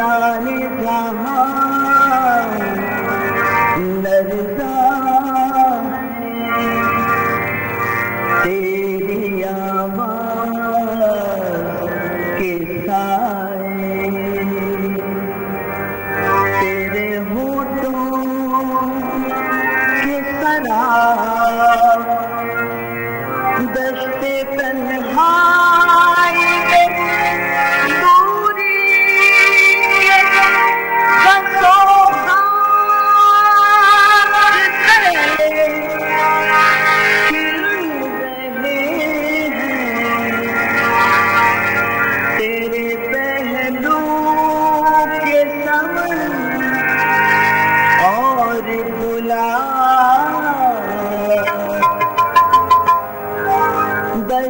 जाने जहाँ तेरी आवाज़ के साथ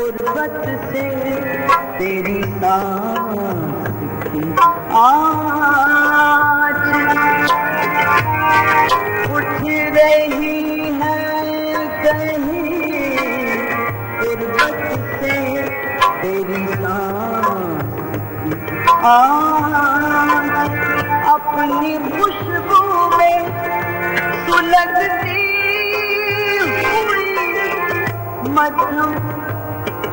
गुर्बत से तेरी सांस आज उठ रही है कहीं से तेरी आज अपनी खुशबू में सुलगती मधु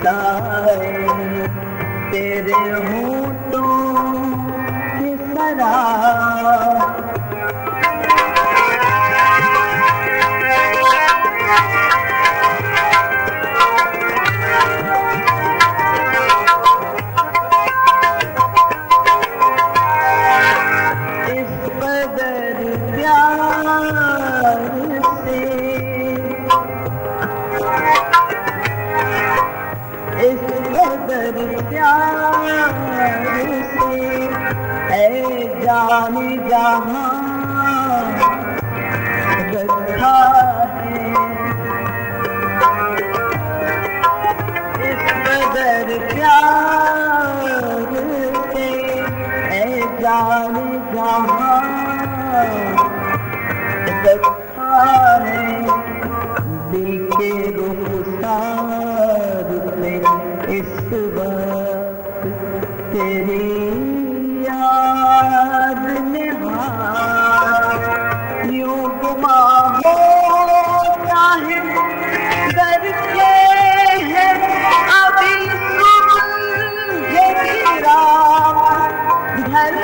बताए तेरे तो किस तरह प्यारी जानी जहाँ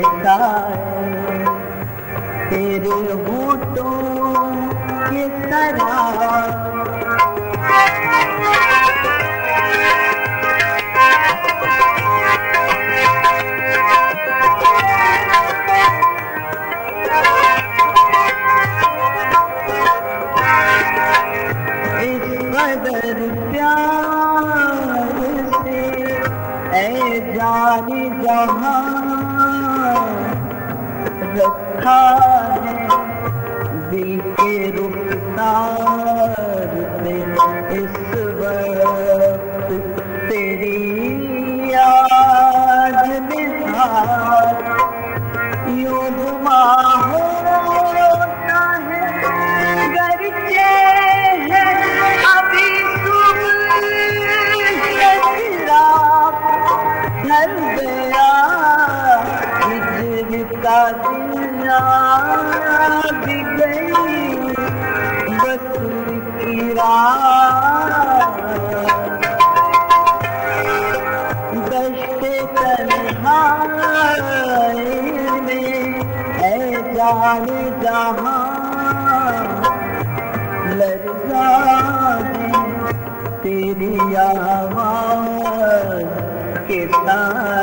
के तेरे बूटों के तरह जानी जहाँ रखा दिल के रुखसार इस वक्त तेरी का दिया गई बस तन्हाई में जान जहाँ है तेरी आवाज़ के तेरे